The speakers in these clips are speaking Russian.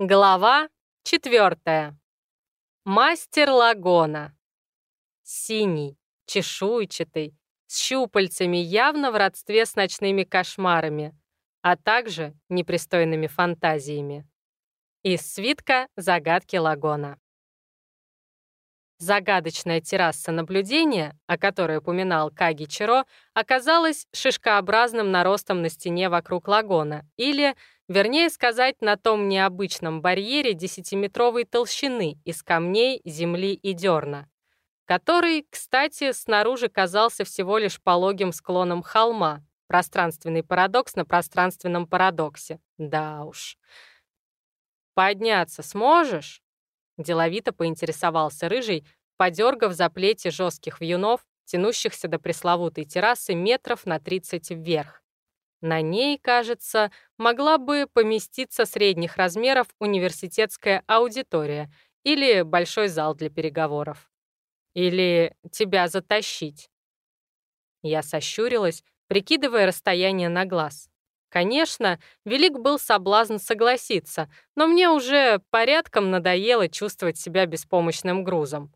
Глава четвертая. Мастер лагона. Синий, чешуйчатый, с щупальцами явно в родстве с ночными кошмарами, а также непристойными фантазиями. Из свитка «Загадки лагона». Загадочная терраса наблюдения, о которой упоминал Каги Чиро, оказалась шишкообразным наростом на стене вокруг лагона или Вернее сказать, на том необычном барьере десятиметровой толщины из камней, земли и дерна, который, кстати, снаружи казался всего лишь пологим склоном холма, пространственный парадокс на пространственном парадоксе. Да уж. «Подняться сможешь?» Деловито поинтересовался Рыжий, подергав за плети жестких вьюнов, тянущихся до пресловутой террасы метров на 30 вверх. На ней, кажется, могла бы поместиться средних размеров университетская аудитория или большой зал для переговоров. Или тебя затащить. Я сощурилась, прикидывая расстояние на глаз. Конечно, велик был соблазн согласиться, но мне уже порядком надоело чувствовать себя беспомощным грузом.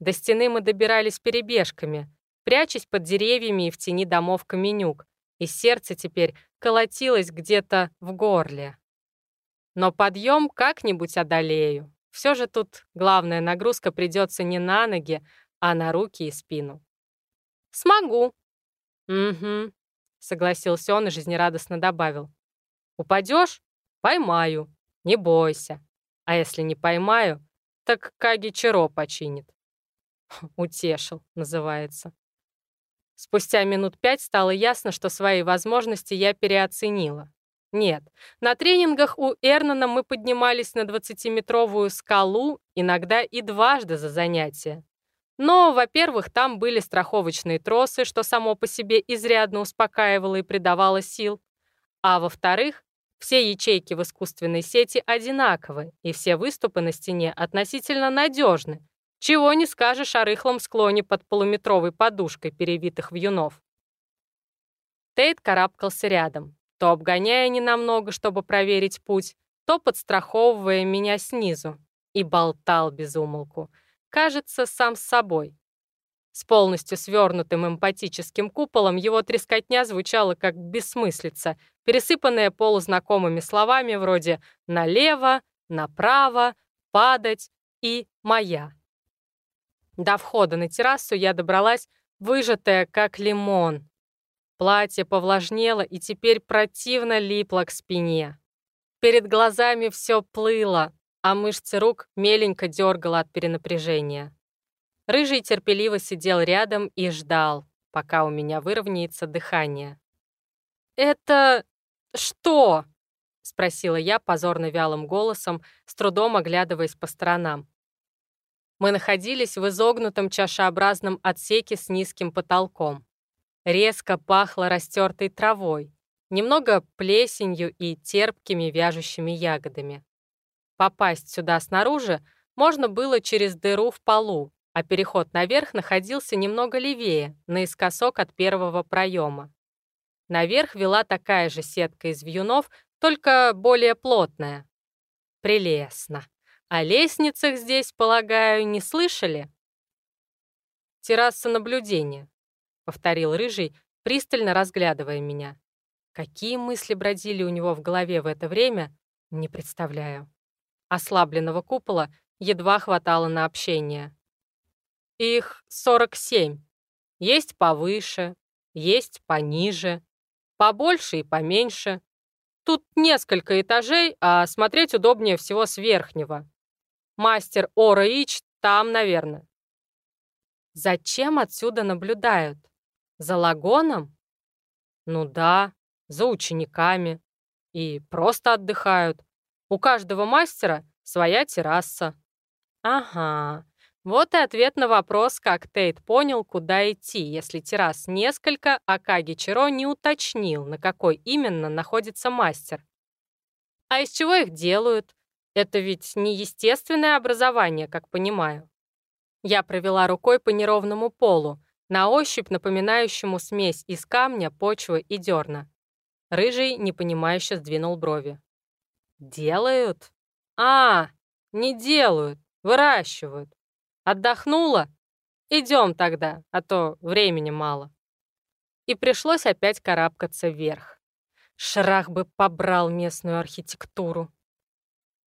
До стены мы добирались перебежками, прячась под деревьями и в тени домов каменюк, и сердце теперь колотилось где-то в горле. Но подъем как-нибудь одолею. Все же тут главная нагрузка придется не на ноги, а на руки и спину. «Смогу». «Угу», — согласился он и жизнерадостно добавил. «Упадешь? Поймаю. Не бойся. А если не поймаю, так Каги Чиро починит». «Утешил», называется. Спустя минут пять стало ясно, что свои возможности я переоценила. Нет, на тренингах у Эрнана мы поднимались на 20-метровую скалу, иногда и дважды за занятия. Но, во-первых, там были страховочные тросы, что само по себе изрядно успокаивало и придавало сил. А во-вторых, все ячейки в искусственной сети одинаковы, и все выступы на стене относительно надежны, чего не скажешь о рыхлом склоне под полуметровой подушкой перевитых вьюнов. Тейт карабкался рядом, то обгоняя ненамного, чтобы проверить путь, то подстраховывая меня снизу, и болтал без умолку. Кажется, сам с собой. С полностью свернутым эмпатическим куполом его трескотня звучала как бессмыслица, пересыпанная полузнакомыми словами вроде «налево», «направо», «падать» и «моя». До входа на террасу я добралась, выжатая, как лимон. Платье повлажнело и теперь противно липло к спине. Перед глазами все плыло, а мышцы рук меленько дергало от перенапряжения. Рыжий терпеливо сидел рядом и ждал, пока у меня выровняется дыхание. «Это что?» — спросила я позорно вялым голосом, с трудом оглядываясь по сторонам. Мы находились в изогнутом чашеобразном отсеке с низким потолком. Резко пахло растертой травой, немного плесенью и терпкими вяжущими ягодами. Попасть сюда снаружи можно было через дыру в полу, а переход наверх находился немного левее, наискосок от первого проема. Наверх вела такая же сетка из вьюнов, только более плотная. Прелестно. О лестницах здесь, полагаю, не слышали? Терраса наблюдения, повторил Рыжий, пристально разглядывая меня. Какие мысли бродили у него в голове в это время, не представляю. Ослабленного купола едва хватало на общение. Их 47. Есть повыше, есть пониже, побольше и поменьше. Тут несколько этажей, а смотреть удобнее всего с верхнего. Мастер Ора Ич там, наверное. Зачем отсюда наблюдают? За лагоном? Ну да, за учениками. И просто отдыхают. У каждого мастера своя терраса. Ага, вот и ответ на вопрос, как Тейт понял, куда идти, если террас несколько, а Каги Чиро не уточнил, на какой именно находится мастер. А из чего их делают? Это ведь не естественное образование, как понимаю. Я провела рукой по неровному полу, на ощупь напоминающему смесь из камня, почвы и дерна. Рыжий непонимающе сдвинул брови. «Делают?» «А, не делают, выращивают. Отдохнула? Идем тогда, а то времени мало». И пришлось опять карабкаться вверх. Шрах бы побрал местную архитектуру.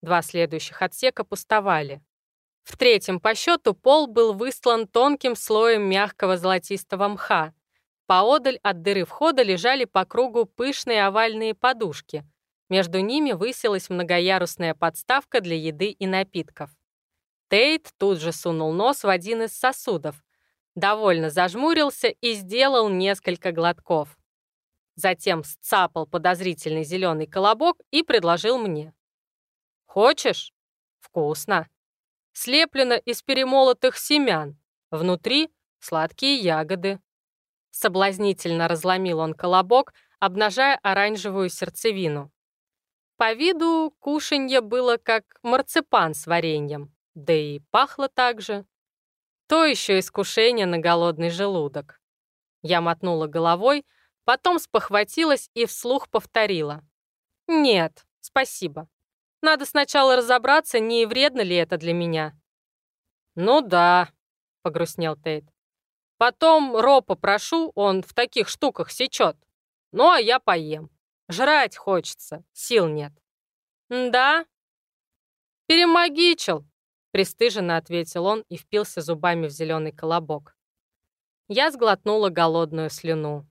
Два следующих отсека пустовали. В третьем по счету пол был выстлан тонким слоем мягкого золотистого мха. Поодаль от дыры входа лежали по кругу пышные овальные подушки. Между ними высилась многоярусная подставка для еды и напитков. Тейт тут же сунул нос в один из сосудов, довольно зажмурился и сделал несколько глотков. Затем сцапал подозрительный зеленый колобок и предложил мне. «Хочешь? Вкусно!» слеплено из перемолотых семян. Внутри сладкие ягоды. Соблазнительно разломил он колобок, обнажая оранжевую сердцевину. По виду кушанье было как марципан с вареньем, да и пахло так же. То еще искушение на голодный желудок. Я мотнула головой, потом спохватилась и вслух повторила. «Нет, спасибо. Надо сначала разобраться, не вредно ли это для меня. «Ну да», — погрустнел Тейт. «Потом Ропа прошу, он в таких штуках сечет. Ну, а я поем. Жрать хочется, сил нет». «Да?» «Перемагичил», — пристыженно ответил он и впился зубами в зеленый колобок. Я сглотнула голодную слюну.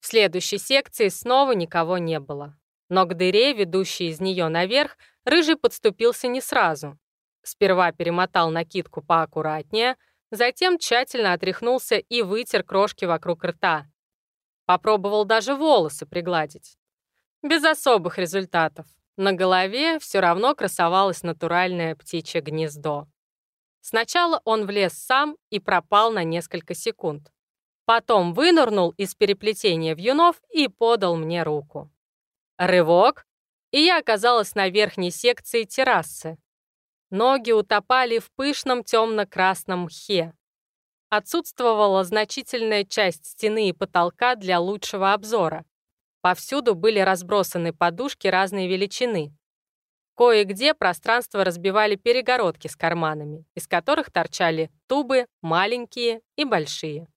В следующей секции снова никого не было. Но к дыре, ведущей из нее наверх, Рыжий подступился не сразу. Сперва перемотал накидку поаккуратнее, затем тщательно отряхнулся и вытер крошки вокруг рта. Попробовал даже волосы пригладить. Без особых результатов. На голове все равно красовалось натуральное птичье гнездо. Сначала он влез сам и пропал на несколько секунд. Потом вынырнул из переплетения вьюнов и подал мне руку. Рывок, и я оказалась на верхней секции террасы. Ноги утопали в пышном темно-красном мхе. Отсутствовала значительная часть стены и потолка для лучшего обзора. Повсюду были разбросаны подушки разной величины. Кое-где пространство разбивали перегородки с карманами, из которых торчали тубы, маленькие и большие.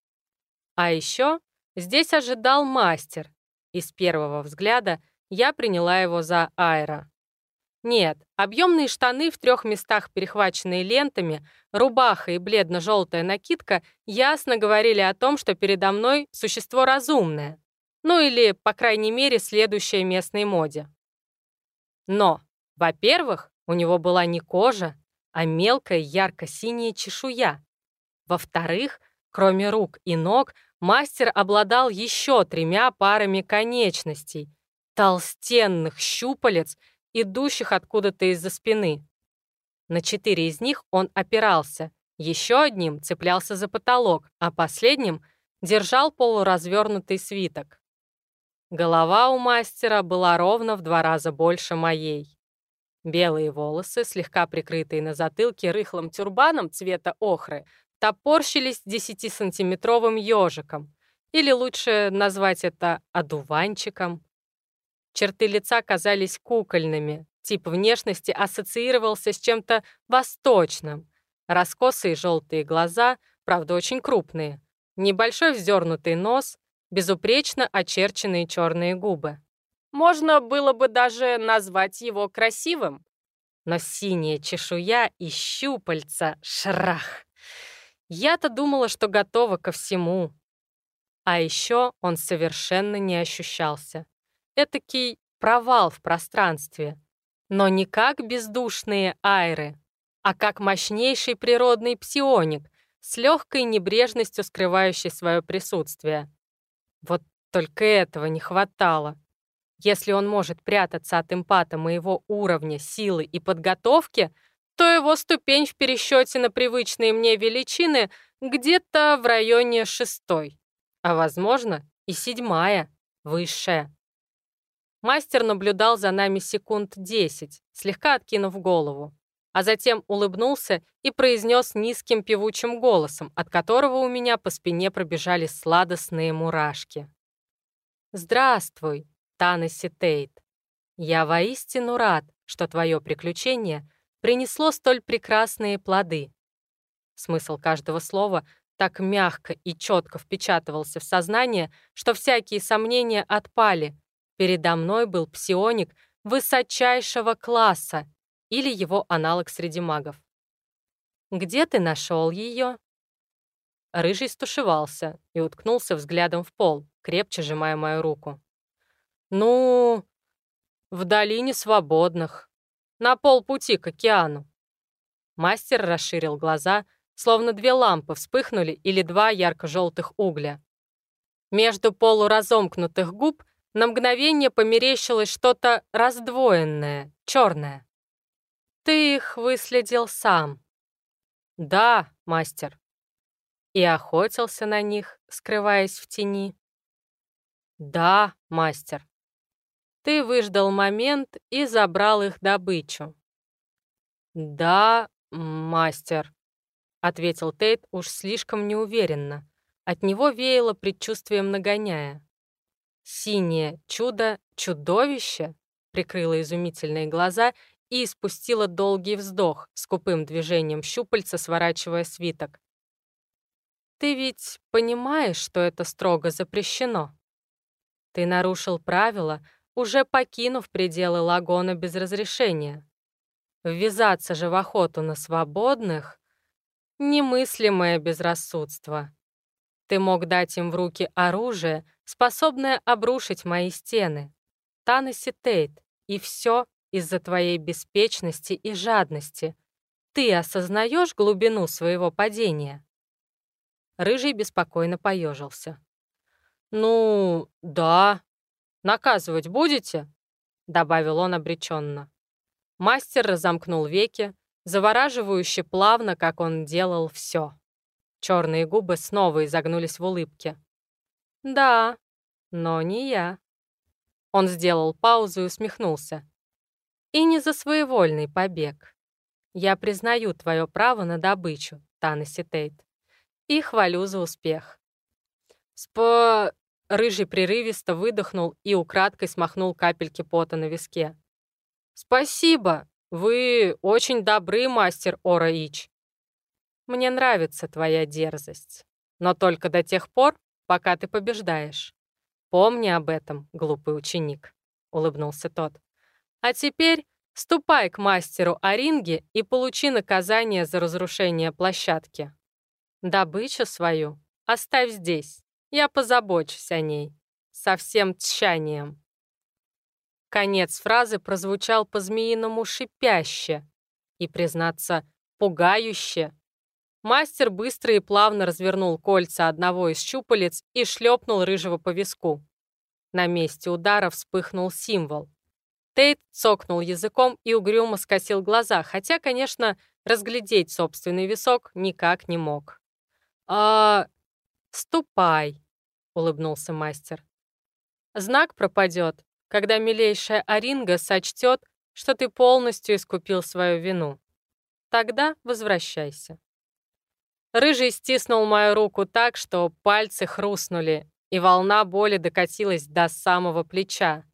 А еще здесь ожидал мастер, и с первого взгляда я приняла его за Айра. Нет, объемные штаны в трех местах, перехваченные лентами, рубаха и бледно-желтая накидка ясно говорили о том, что передо мной существо разумное. Ну или, по крайней мере, следующее местной моде. Но, во-первых, у него была не кожа, а мелкая ярко-синяя чешуя. Во-вторых, кроме рук и ног, мастер обладал еще тремя парами конечностей — толстенных щупалец, идущих откуда-то из-за спины. На четыре из них он опирался, еще одним цеплялся за потолок, а последним держал полуразвернутый свиток. Голова у мастера была ровно в два раза больше моей. Белые волосы, слегка прикрытые на затылке рыхлым тюрбаном цвета охры, топорщились десятисантиметровым ежиком, или лучше назвать это одуванчиком. Черты лица казались кукольными, тип внешности ассоциировался с чем-то восточным. Раскосые желтые глаза, правда, очень крупные. Небольшой вздернутый нос, безупречно очерченные черные губы. Можно было бы даже назвать его красивым. Но синяя чешуя и щупальца — шрах. Я-то думала, что готова ко всему. А еще он совершенно не ощущался этакий провал в пространстве, но не как бездушные айры, а как мощнейший природный псионик с легкой небрежностью скрывающий свое присутствие. Вот только этого не хватало. Если он может прятаться от эмпата моего уровня, силы и подготовки, то его ступень в пересчете на привычные мне величины где-то в районе шестой, а, возможно, и седьмая, высшая. Мастер наблюдал за нами секунд десять, слегка откинув голову, а затем улыбнулся и произнес низким певучим голосом, от которого у меня по спине пробежали сладостные мурашки. «Здравствуй, Танаси Тейт. Я воистину рад, что твое приключение принесло столь прекрасные плоды. Смысл каждого слова так мягко и четко впечатывался в сознание, что всякие сомнения отпали. Передо мной был псионик высочайшего класса или его аналог среди магов. «Где ты нашел ее?» Рыжий стушевался и уткнулся взглядом в пол, крепче сжимая мою руку. «Ну, в долине свободных, на полпути к океану». Мастер расширил глаза, словно две лампы вспыхнули или два ярко-желтых угля. Между полуразомкнутых губ на мгновение померещилось что-то раздвоенное, черное. «Ты их выследил сам». «Да, мастер», и охотился на них, скрываясь в тени. Да, мастер. Ты выждал момент и забрал их добычу. Да, мастер, ответил Тейт уж слишком неуверенно. От него веяло предчувствием нагоняя. Синее чудо, чудовище, прикрыло изумительные глаза и испустила долгий вздох, скупым движением щупальца сворачивая свиток. Ты ведь понимаешь, что это строго запрещено? Ты нарушил правила, уже покинув пределы лагона без разрешения. Ввязаться же в охоту на свободных — немыслимое безрассудство. Ты мог дать им в руки оружие, способное обрушить мои стены. Танаси Тейт, и все из-за твоей беспечности и жадности. Ты осознаешь глубину своего падения? Рыжий беспокойно поежился. «Ну, да. Наказывать будете?» добавил он обреченно. Мастер разомкнул веки, завораживающе плавно, как он делал все. Черные губы снова изогнулись в улыбке. «Да, но не я». Он сделал паузу и усмехнулся. «И не за своевольный побег. Я признаю твое право на добычу, Танаси Тейт и хвалю за успех. Спо... Рыжий прерывисто выдохнул и украдкой смахнул капельки пота на виске. «Спасибо! Вы очень добры, мастер Ораич. Мне нравится твоя дерзость, но только до тех пор, пока ты побеждаешь. Помни об этом, глупый ученик», — улыбнулся тот. «А теперь ступай к мастеру Оринге и получи наказание за разрушение площадки». Добычу свою оставь здесь, я позабочусь о ней. Со всем тщанием. Конец фразы прозвучал по-змеиному шипяще и, признаться, пугающе. Мастер быстро и плавно развернул кольца одного из щупалец и шлепнул рыжего по виску. На месте удара вспыхнул символ. Тейт цокнул языком и угрюмо скосил глаза, хотя, конечно, разглядеть собственный висок никак не мог. «А... ступай», — улыбнулся мастер. «Знак пропадет, когда милейшая Аринга сочтет, что ты полностью искупил свою вину. Тогда возвращайся». Рыжий стиснул мою руку так, что пальцы хрустнули, и волна боли докатилась до самого плеча.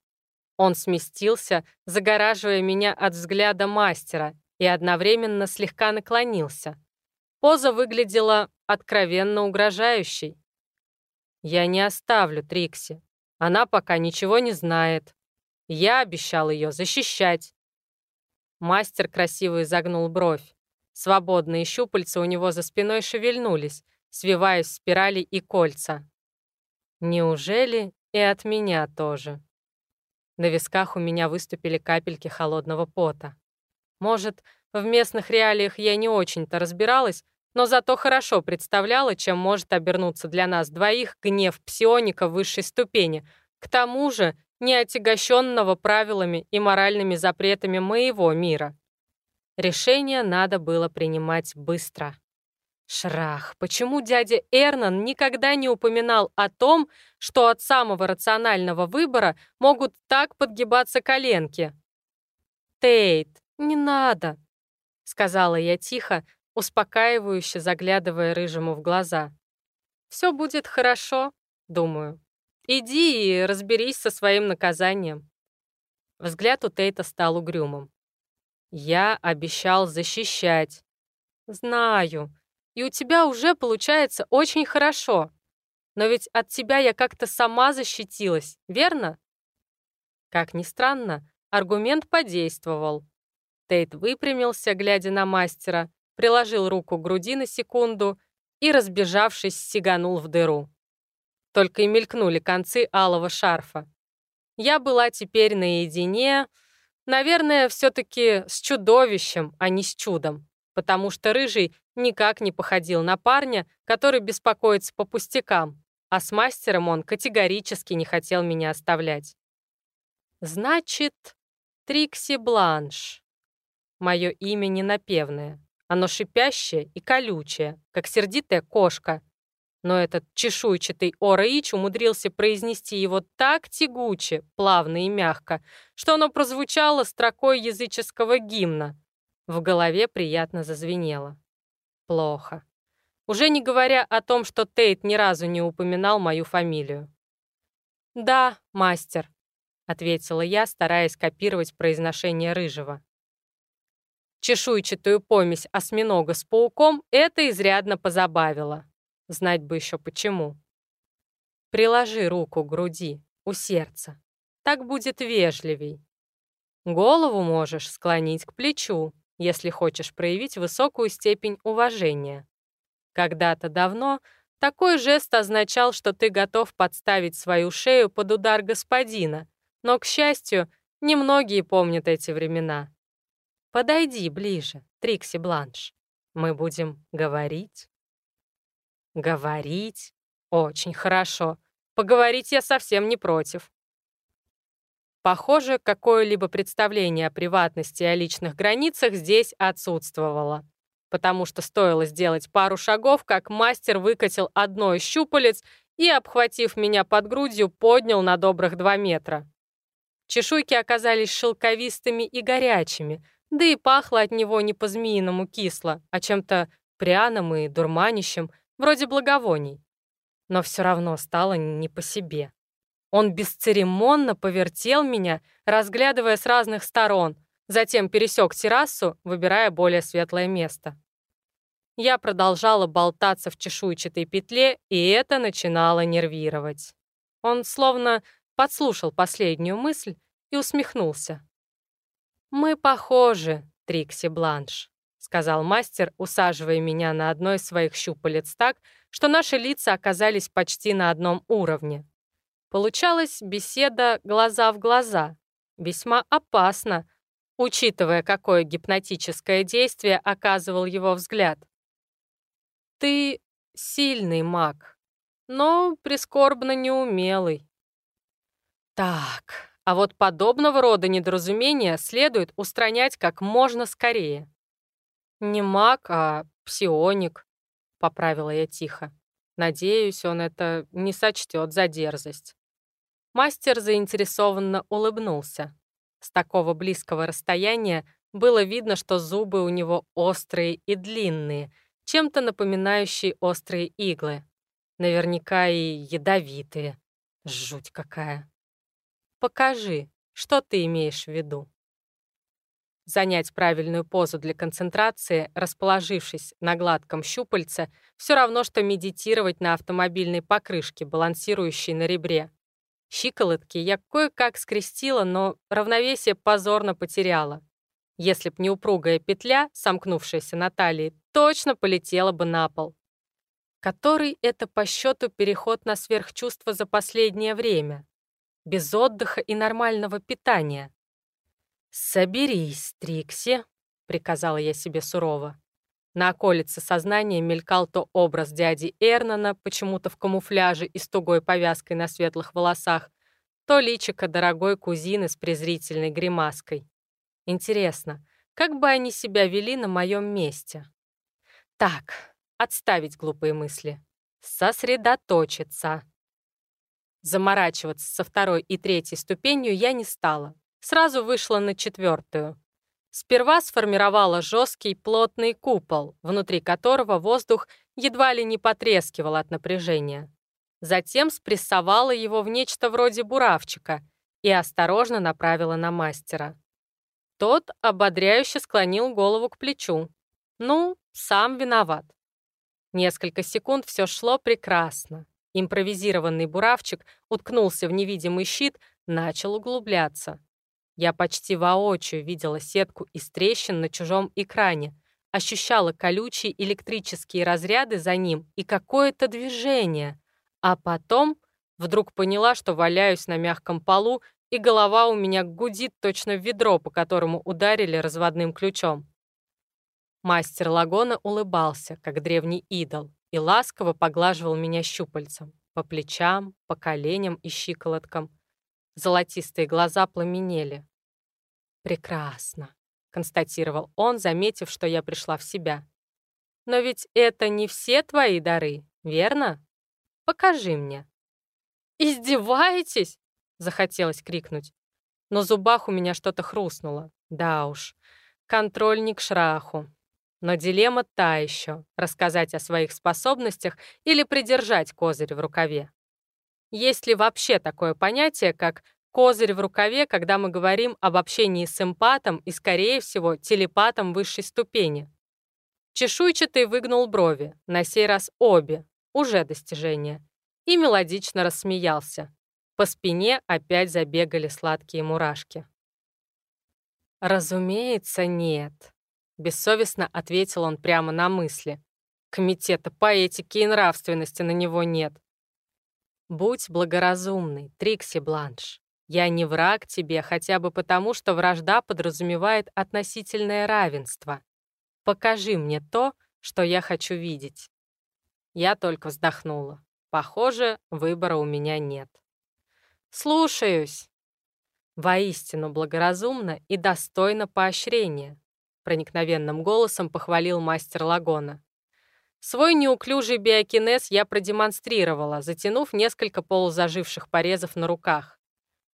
Он сместился, загораживая меня от взгляда мастера, и одновременно слегка наклонился. Поза выглядела откровенно угрожающей. Я не оставлю Трикси. Она пока ничего не знает. Я обещал ее защищать. Мастер красиво изогнул бровь. Свободные щупальца у него за спиной шевельнулись, свиваясь в спирали и кольца. Неужели и от меня тоже? На висках у меня выступили капельки холодного пота. Может, в местных реалиях я не очень-то разбиралась, но зато хорошо представляла, чем может обернуться для нас двоих гнев псионика высшей ступени, к тому же не отягощенного правилами и моральными запретами моего мира. Решение надо было принимать быстро. Шрах, почему дядя Эрнан никогда не упоминал о том, что от самого рационального выбора могут так подгибаться коленки? «Тейт, не надо», — сказала я тихо, успокаивающе заглядывая рыжему в глаза. «Все будет хорошо», — думаю. «Иди и разберись со своим наказанием». Взгляд у Тейта стал угрюмым. Я обещал защищать. Знаю. И у тебя уже получается очень хорошо. Но ведь от тебя я как-то сама защитилась, верно? Как ни странно, аргумент подействовал. Тейт выпрямился, глядя на мастера, приложил руку к груди на секунду и, разбежавшись, сиганул в дыру. Только и мелькнули концы алого шарфа. Я была теперь наедине, наверное, все-таки с чудовищем, а не с чудом, потому что Рыжий никак не походил на парня, который беспокоится по пустякам, а с мастером он категорически не хотел меня оставлять. Значит, Трикси Бланш. Мое имя не напевное. Оно шипящее и колючее, как сердитая кошка. Но этот чешуйчатый Ораич умудрился произнести его так тягуче, плавно и мягко, что оно прозвучало строкой языческого гимна. В голове приятно зазвенело. Плохо. Уже не говоря о том, что Тейт ни разу не упоминал мою фамилию. «Да, мастер», — ответила я, стараясь копировать произношение Рыжего. Чешуйчатую помесь осьминога с пауком это изрядно позабавило. Знать бы еще почему. Приложи руку к груди, у сердца. Так будет вежливей. Голову можешь склонить к плечу, если хочешь проявить высокую степень уважения. Когда-то давно такой жест означал, что ты готов подставить свою шею под удар господина, но, к счастью, немногие помнят эти времена. Подойди ближе, Трикси Бланш. Мы будем говорить. Говорить? Очень хорошо. Поговорить я совсем не против. Похоже, какое-либо представление о приватности и о личных границах здесь отсутствовало потому что стоило сделать пару шагов, как мастер выкатил одно из щупалец и, обхватив меня под грудью, поднял на добрых два метра. Чешуйки оказались шелковистыми и горячими, да и пахло от него не по-змеиному кисло, а чем-то пряным и дурманищем, вроде благовоний. Но все равно стало не по себе. Он бесцеремонно повертел меня, разглядывая с разных сторон — Затем пересек террасу, выбирая более светлое место. Я продолжала болтаться в чешуйчатой петле, и это начинало нервировать. Он словно подслушал последнюю мысль и усмехнулся. «Мы похожи, Трикси Бланш», — сказал мастер, усаживая меня на одной из своих щупалец так, что наши лица оказались почти на одном уровне. Получалась беседа глаза в глаза. Весьма опасно, учитывая, какое гипнотическое действие оказывал его взгляд. «Ты сильный маг, но прискорбно неумелый». Так, а вот подобного рода недоразумения следует устранять как можно скорее. «Не маг, а псионик», — поправила я тихо. Надеюсь, он это не сочтет за дерзость. Мастер заинтересованно улыбнулся. С такого близкого расстояния было видно, что зубы у него острые и длинные, чем-то напоминающие острые иглы. Наверняка и ядовитые. Жуть какая. Покажи, что ты имеешь в виду. Занять правильную позу для концентрации, расположившись на гладком щупальце, все равно, что медитировать на автомобильной покрышке, балансирующей на ребре. Щиколотки я кое-как скрестила, но равновесие позорно потеряла. Если б не упругая петля, сомкнувшаяся на талии, точно полетела бы на пол. Который это по счету переход на сверхчувство за последнее время? Без отдыха и нормального питания. «Соберись, Трикси», — приказала я себе сурово. На околице сознания мелькал то образ дяди Эрнана, почему-то в камуфляже и с тугой повязкой на светлых волосах, то личико дорогой кузины с презрительной гримаской. Интересно, как бы они себя вели на моем месте? Так, отставить глупые мысли. Сосредоточиться. Заморачиваться со второй и третьей ступенью я не стала. Сразу вышла на четвертую. Сперва сформировала жесткий плотный купол, внутри которого воздух едва ли не потрескивал от напряжения. Затем спрессовала его в нечто вроде буравчика и осторожно направила на мастера. Тот ободряюще склонил голову к плечу. Ну, сам виноват. Несколько секунд все шло прекрасно. Импровизированный буравчик уткнулся в невидимый щит, начал углубляться. Я почти воочию видела сетку из трещин на чужом экране, ощущала колючие электрические разряды за ним и какое-то движение. А потом вдруг поняла, что валяюсь на мягком полу, и голова у меня гудит точно в ведро, по которому ударили разводным ключом. Мастер Лагона улыбался, как древний идол, и ласково поглаживал меня щупальцем по плечам, по коленям и щиколоткам. Золотистые глаза пламенели. «Прекрасно», — констатировал он, заметив, что я пришла в себя. «Но ведь это не все твои дары, верно? Покажи мне». «Издеваетесь?» — захотелось крикнуть. Но зубах у меня что-то хрустнуло. Да уж, контрольник шраху. Но дилемма та еще — рассказать о своих способностях или придержать козырь в рукаве. Есть ли вообще такое понятие, как Козырь в рукаве, когда мы говорим об общении с эмпатом и, скорее всего, телепатом высшей ступени. Чешуйчатый выгнул брови, на сей раз обе, уже достижение, и мелодично рассмеялся. По спине опять забегали сладкие мурашки. «Разумеется, нет», — бессовестно ответил он прямо на мысли. «Комитета по этике и нравственности на него нет». «Будь благоразумный, Трикси Бланш. Я не враг тебе хотя бы потому, что вражда подразумевает относительное равенство. Покажи мне то, что я хочу видеть. Я только вздохнула. Похоже, выбора у меня нет. Слушаюсь. Воистину благоразумно и достойно поощрения, проникновенным голосом похвалил мастер Лагона. Свой неуклюжий биокинез я продемонстрировала, затянув несколько полузаживших порезов на руках.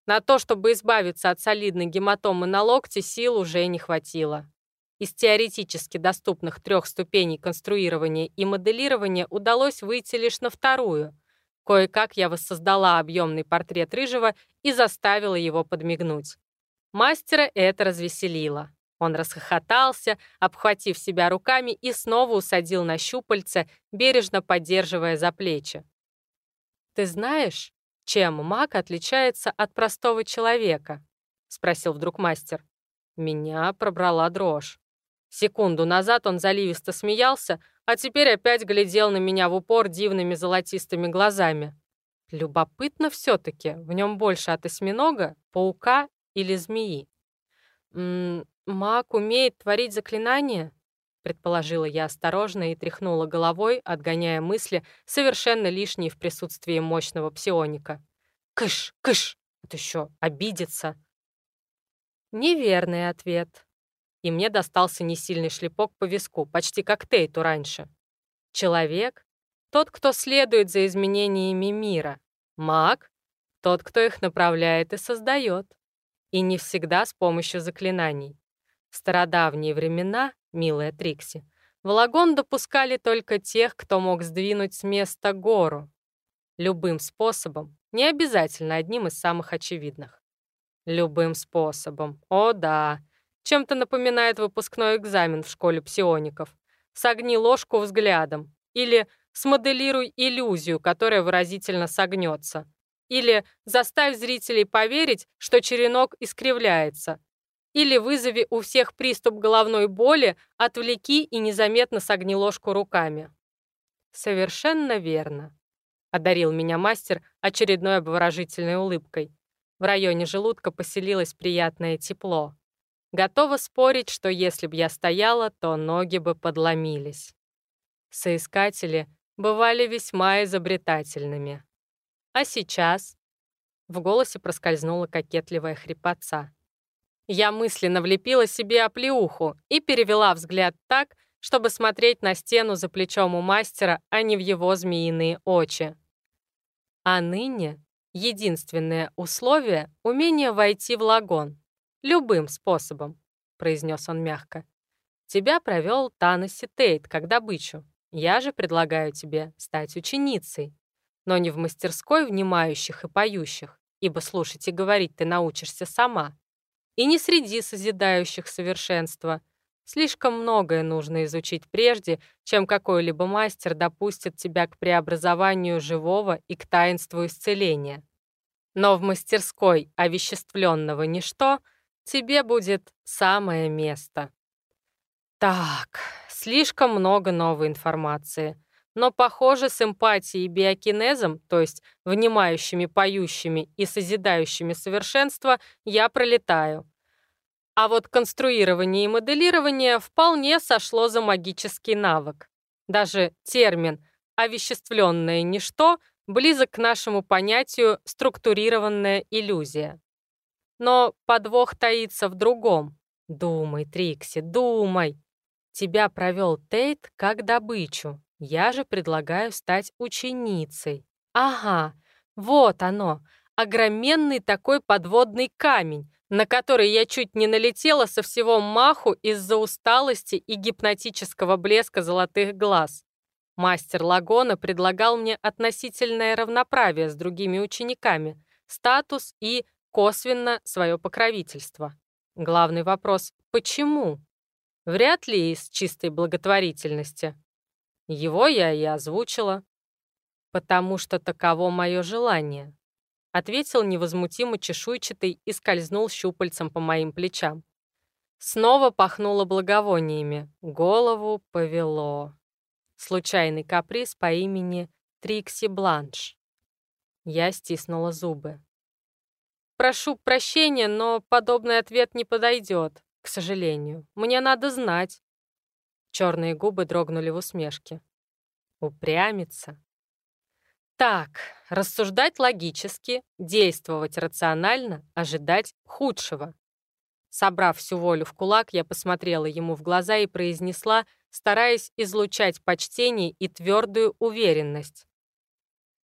На то, чтобы избавиться от солидной гематомы на локте, сил уже не хватило. Из теоретически доступных трех ступеней конструирования и моделирования удалось выйти лишь на вторую. Кое-как я воссоздала объемный портрет Рыжего и заставила его подмигнуть. Мастера это развеселило. Он расхохотался, обхватив себя руками и снова усадил на щупальца, бережно поддерживая за плечи. «Ты знаешь, «Чем маг отличается от простого человека?» — спросил вдруг мастер. Меня пробрала дрожь. Секунду назад он заливисто смеялся, а теперь опять глядел на меня в упор дивными золотистыми глазами. Любопытно все-таки, в нем больше от осьминога, паука или змеи. «М -м, «Маг умеет творить заклинания?» предположила я осторожно и тряхнула головой, отгоняя мысли, совершенно лишние в присутствии мощного псионика. «Кыш, кыш! Это еще обидеться!» Неверный ответ. И мне достался несильный шлепок по виску, почти как Тейту раньше. Человек — тот, кто следует за изменениями мира. Маг — тот, кто их направляет и создает. И не всегда с помощью заклинаний. В стародавние времена милая Трикси. В лагон допускали только тех, кто мог сдвинуть с места гору. Любым способом, не обязательно одним из самых очевидных. Любым способом. О, да. Чем-то напоминает выпускной экзамен в школе псиоников. Согни ложку взглядом. Или смоделируй иллюзию, которая выразительно согнется. Или заставь зрителей поверить, что черенок искривляется. Или вызови у всех приступ головной боли, отвлеки и незаметно согни ложку руками. Совершенно верно. Одарил меня мастер очередной обворожительной улыбкой. В районе желудка поселилось приятное тепло. Готова спорить, что если б я стояла, то ноги бы подломились. Соискатели бывали весьма изобретательными. А сейчас? В голосе проскользнула кокетливая хрипотца. Я мысленно влепила себе оплеуху и перевела взгляд так, чтобы смотреть на стену за плечом у мастера, а не в его змеиные очи. А ныне единственное условие — умение войти в лагон. Любым способом, — произнес он мягко. Тебя провел Танаси Тейт как добычу. Я же предлагаю тебе стать ученицей. Но не в мастерской внимающих и поющих, ибо слушать и говорить ты научишься сама, и не среди созидающих совершенства. Слишком многое нужно изучить прежде, чем какой-либо мастер допустит тебя к преобразованию живого и к таинству исцеления. Но в мастерской овеществленного ничто тебе будет самое место. Так, слишком много новой информации. Но, похоже, с эмпатией и биокинезом, то есть внимающими, поющими и созидающими совершенство, я пролетаю. А вот конструирование и моделирование вполне сошло за магический навык. Даже термин «овеществленное ничто» близок к нашему понятию «структурированная иллюзия». Но подвох таится в другом. Думай, Трикси, думай. Тебя провел Тейт как добычу. Я же предлагаю стать ученицей. Ага, вот оно, огроменный такой подводный камень, на который я чуть не налетела со всего маху из-за усталости и гипнотического блеска золотых глаз. Мастер Лагона предлагал мне относительное равноправие с другими учениками, статус и, косвенно, свое покровительство. Главный вопрос — почему? Вряд ли из чистой благотворительности. Его я и озвучила. «Потому что таково мое желание», ответил невозмутимо чешуйчатый и скользнул щупальцем по моим плечам. Снова пахнуло благовониями, голову повело. Случайный каприз по имени Трикси Бланш. Я стиснула зубы. «Прошу прощения, но подобный ответ не подойдет, к сожалению. Мне надо знать». Черные губы дрогнули в усмешке. Упрямиться. Так, рассуждать логически, действовать рационально, ожидать худшего. Собрав всю волю в кулак, я посмотрела ему в глаза и произнесла, стараясь излучать почтение и твердую уверенность.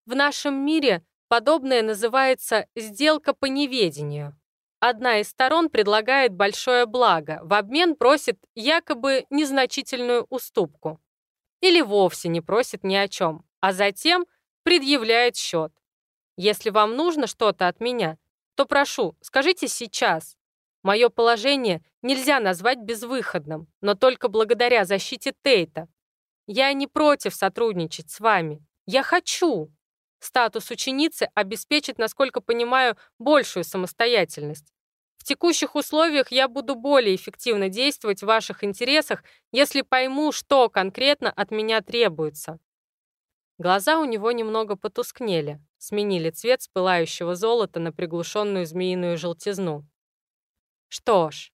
В нашем мире подобное называется «сделка по неведению». Одна из сторон предлагает большое благо, в обмен просит якобы незначительную уступку. Или вовсе не просит ни о чем, а затем предъявляет счет. Если вам нужно что-то от меня, то прошу, скажите сейчас. Мое положение нельзя назвать безвыходным, но только благодаря защите Тейта. Я не против сотрудничать с вами. Я хочу. Статус ученицы обеспечит, насколько понимаю, большую самостоятельность. В текущих условиях я буду более эффективно действовать в ваших интересах, если пойму, что конкретно от меня требуется. Глаза у него немного потускнели, сменили цвет с пылающего золота на приглушенную змеиную желтизну. Что ж,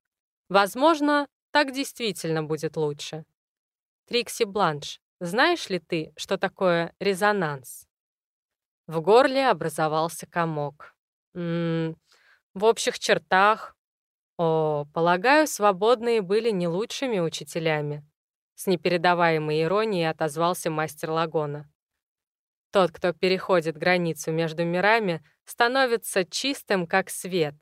возможно, так действительно будет лучше. Трикси Бланш, знаешь ли ты, что такое резонанс? В горле образовался комок. М -м, в общих чертах... О, полагаю, свободные были не лучшими учителями. С непередаваемой иронией отозвался мастер Лагона. Тот, кто переходит границу между мирами, становится чистым, как свет.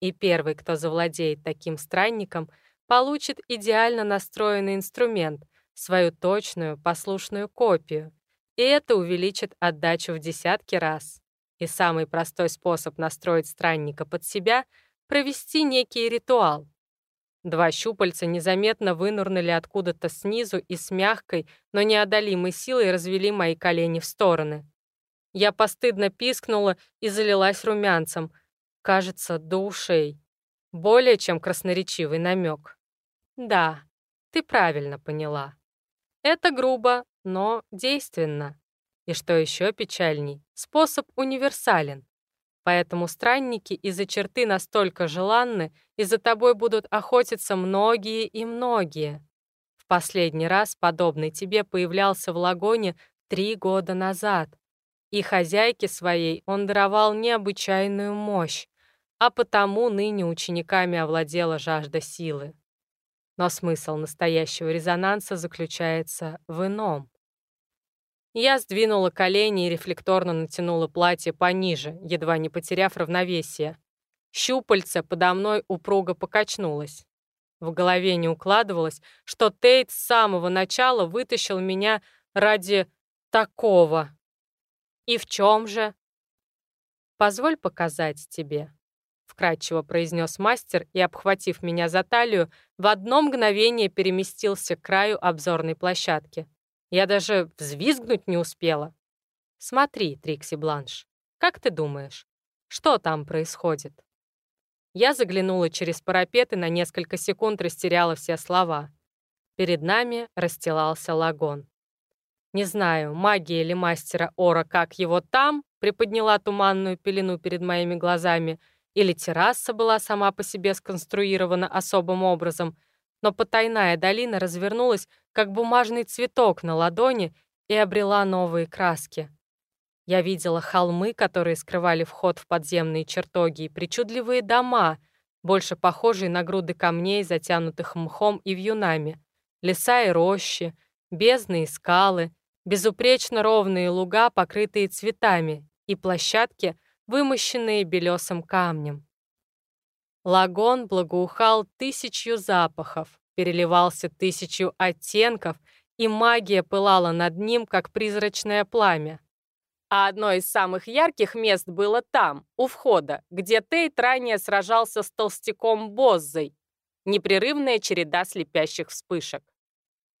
И первый, кто завладеет таким странником, получит идеально настроенный инструмент, свою точную, послушную копию. И это увеличит отдачу в десятки раз. И самый простой способ настроить странника под себя — провести некий ритуал, Два щупальца незаметно вынурнули откуда-то снизу и с мягкой, но неодолимой силой развели мои колени в стороны. Я постыдно пискнула и залилась румянцем. Кажется, до ушей. Более чем красноречивый намек. Да, ты правильно поняла. Это грубо, но действенно. И что еще печальней, способ универсален. Поэтому странники из-за черты настолько желанны, и за тобой будут охотиться многие и многие. В последний раз подобный тебе появлялся в Лагоне три года назад, и хозяйке своей он даровал необычайную мощь, а потому ныне учениками овладела жажда силы. Но смысл настоящего резонанса заключается в ином. Я сдвинула колени и рефлекторно натянула платье пониже, едва не потеряв равновесие. Щупальце подо мной упруго покачнулось. В голове не укладывалось, что Тейт с самого начала вытащил меня ради такого. И в чем же? Позволь показать тебе. В вкрадчиво произнес мастер и, обхватив меня за талию, в одно мгновение переместился к краю обзорной площадки. Я даже взвизгнуть не успела. Смотри, Трикси Бланш, как ты думаешь, что там происходит? Я заглянула через парапет и на несколько секунд растеряла все слова. Перед нами расстилался лагон. Не знаю, магия или мастера Ора, как его там, приподняла туманную пелену перед моими глазами, или терраса была сама по себе сконструирована особым образом, но потайная долина развернулась, как бумажный цветок на ладони, и обрела новые краски. Я видела холмы, которые скрывали вход в подземные чертоги, и причудливые дома, больше похожие на груды камней, затянутых мхом и вьюнами, леса и рощи, бездны и скалы, безупречно ровные луга, покрытые цветами, и площадки, вымощенные белесым камнем. Лагон благоухал тысячью запахов, переливался тысячу оттенков, и магия пылала над ним, как призрачное пламя. А одно из самых ярких мест было там, у входа, где Тейт ранее сражался с толстяком Боззой. Непрерывная череда слепящих вспышек.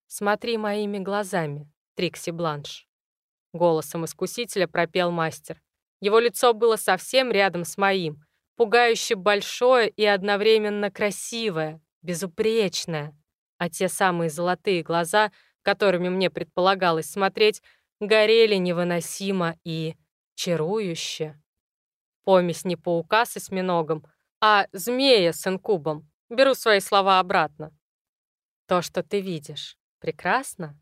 «Смотри моими глазами, Трикси Бланш», — голосом искусителя пропел мастер. Его лицо было совсем рядом с моим, пугающе большое и одновременно красивое, безупречное. А те самые золотые глаза, которыми мне предполагалось смотреть, горели невыносимо и чарующе. Помесь не паука с осьминогом, а змея с инкубом. Беру свои слова обратно. То, что ты видишь, прекрасно?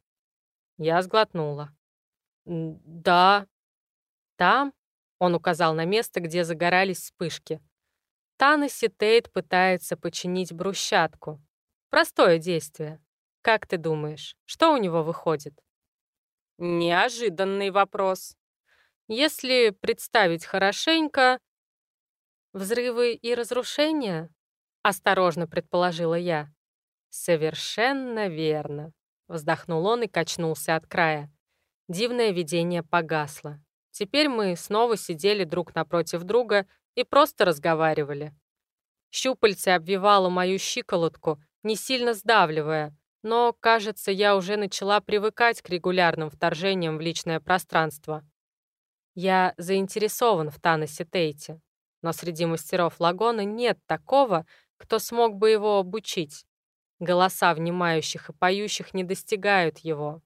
Я сглотнула. Да. Там, он указал на место, где загорались вспышки. Танос Тейт пытается починить брусчатку. Простое действие. Как ты думаешь, что у него выходит? Неожиданный вопрос. Если представить хорошенько... Взрывы и разрушения? Осторожно предположила я. Совершенно верно. Вздохнул он и качнулся от края. Дивное видение погасло. Теперь мы снова сидели друг напротив друга и просто разговаривали. Щупальце обвивало мою щиколотку, не сильно сдавливая, но, кажется, я уже начала привыкать к регулярным вторжениям в личное пространство. Я заинтересован в Таносе Тейте, но среди мастеров Лагона нет такого, кто смог бы его обучить. Голоса внимающих и поющих не достигают его.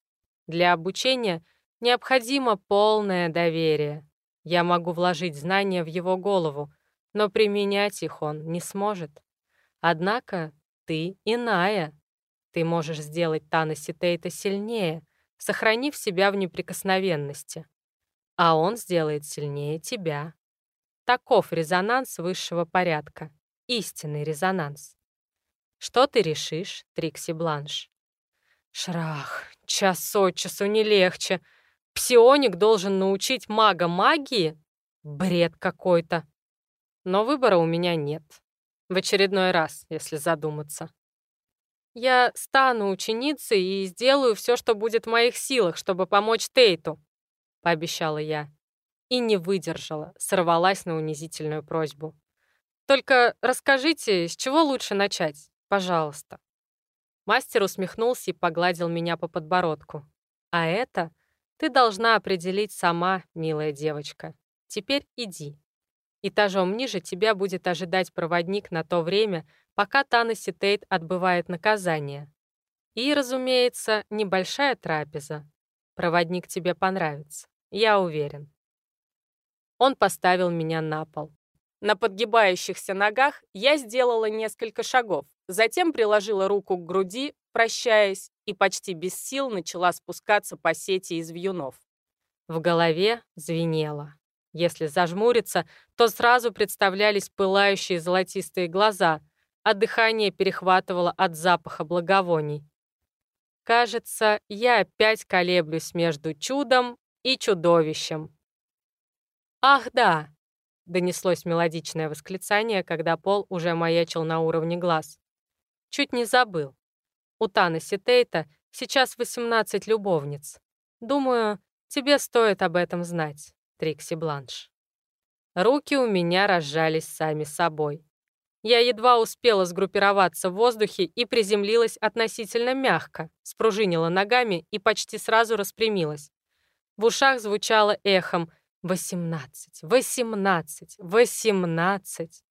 Для обучения необходимо полное доверие. Я могу вложить знания в его голову, но применять их он не сможет. Однако ты иная. Ты можешь сделать Таноси Тейта сильнее, сохранив себя в неприкосновенности. А он сделает сильнее тебя. Таков резонанс высшего порядка. Истинный резонанс. Что ты решишь, Трикси Бланш? Шрах, час от часу не легче. Псионик должен научить мага магии? Бред какой-то. Но выбора у меня нет. В очередной раз, если задуматься. Я стану ученицей и сделаю все, что будет в моих силах, чтобы помочь Тейту», — пообещала я. И не выдержала, сорвалась на унизительную просьбу. «Только расскажите, с чего лучше начать, пожалуйста». Мастер усмехнулся и погладил меня по подбородку. «А это ты должна определить сама, милая девочка. Теперь иди. Этажом ниже тебя будет ожидать проводник на то время, пока Танаси Тейт отбывает наказание. И, разумеется, небольшая трапеза. Проводник тебе понравится, я уверен. Он поставил меня на пол. На подгибающихся ногах я сделала несколько шагов, затем приложила руку к груди, прощаясь, и почти без сил начала спускаться по сети из вьюнов. В голове звенело. Если зажмуриться, то сразу представлялись пылающие золотистые глаза, а дыхание перехватывало от запаха благовоний. Кажется, я опять колеблюсь между чудом и чудовищем. «Ах, да!» — донеслось мелодичное восклицание, когда пол уже маячил на уровне глаз. Чуть не забыл. У Таны Ситейта сейчас 18 любовниц. Думаю, тебе стоит об этом знать, Трикси Бланш. Руки у меня разжались сами собой. Я едва успела сгруппироваться в воздухе и приземлилась относительно мягко, спружинила ногами и почти сразу распрямилась. В ушах звучало эхом «Восемнадцать, восемнадцать, восемнадцать».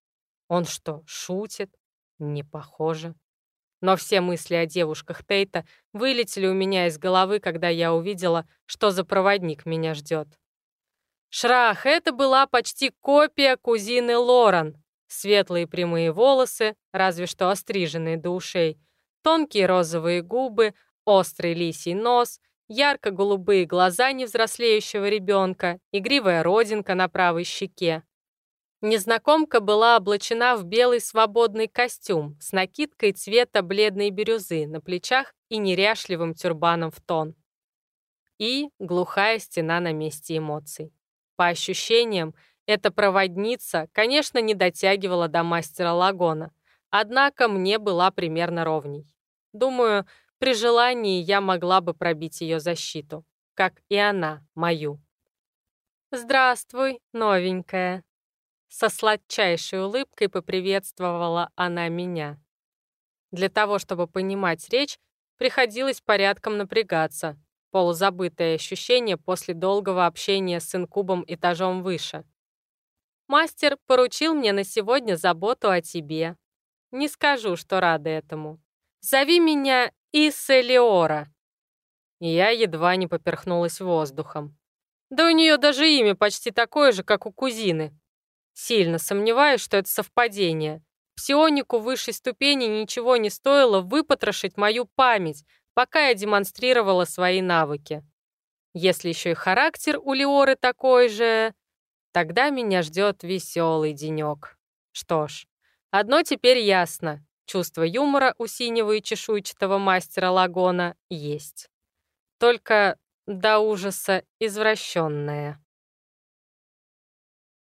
Он что, шутит? Не похоже. Но все мысли о девушках Тейта вылетели у меня из головы, когда я увидела, что за проводник меня ждет. Шрах — это была почти копия кузины Лоран. Светлые прямые волосы, разве что остриженные до ушей, тонкие розовые губы, острый лисий нос, ярко-голубые глаза невзрослеющего ребенка, игривая родинка на правой щеке. Незнакомка была облачена в белый свободный костюм с накидкой цвета бледной бирюзы на плечах и неряшливым тюрбаном в тон. И глухая стена на месте эмоций. По ощущениям, эта проводница, конечно, не дотягивала до мастера Лагона, однако мне была примерно ровней. Думаю, при желании я могла бы пробить ее защиту, как и она, мою. «Здравствуй, новенькая», со сладчайшей улыбкой поприветствовала она меня. Для того, чтобы понимать речь, приходилось порядком напрягаться. Полузабытое ощущение после долгого общения с инкубом этажом выше. «Мастер поручил мне на сегодня заботу о тебе. Не скажу, что рада этому. Зови меня Исселиора». Я едва не поперхнулась воздухом. Да у нее даже имя почти такое же, как у кузины. Сильно сомневаюсь, что это совпадение. Псионику высшей ступени ничего не стоило выпотрошить мою память, пока я демонстрировала свои навыки. Если еще и характер у Леоры такой же, тогда меня ждет веселый денек. Что ж, одно теперь ясно. Чувство юмора у синего и чешуйчатого мастера Лагона есть. Только до ужаса извращенное.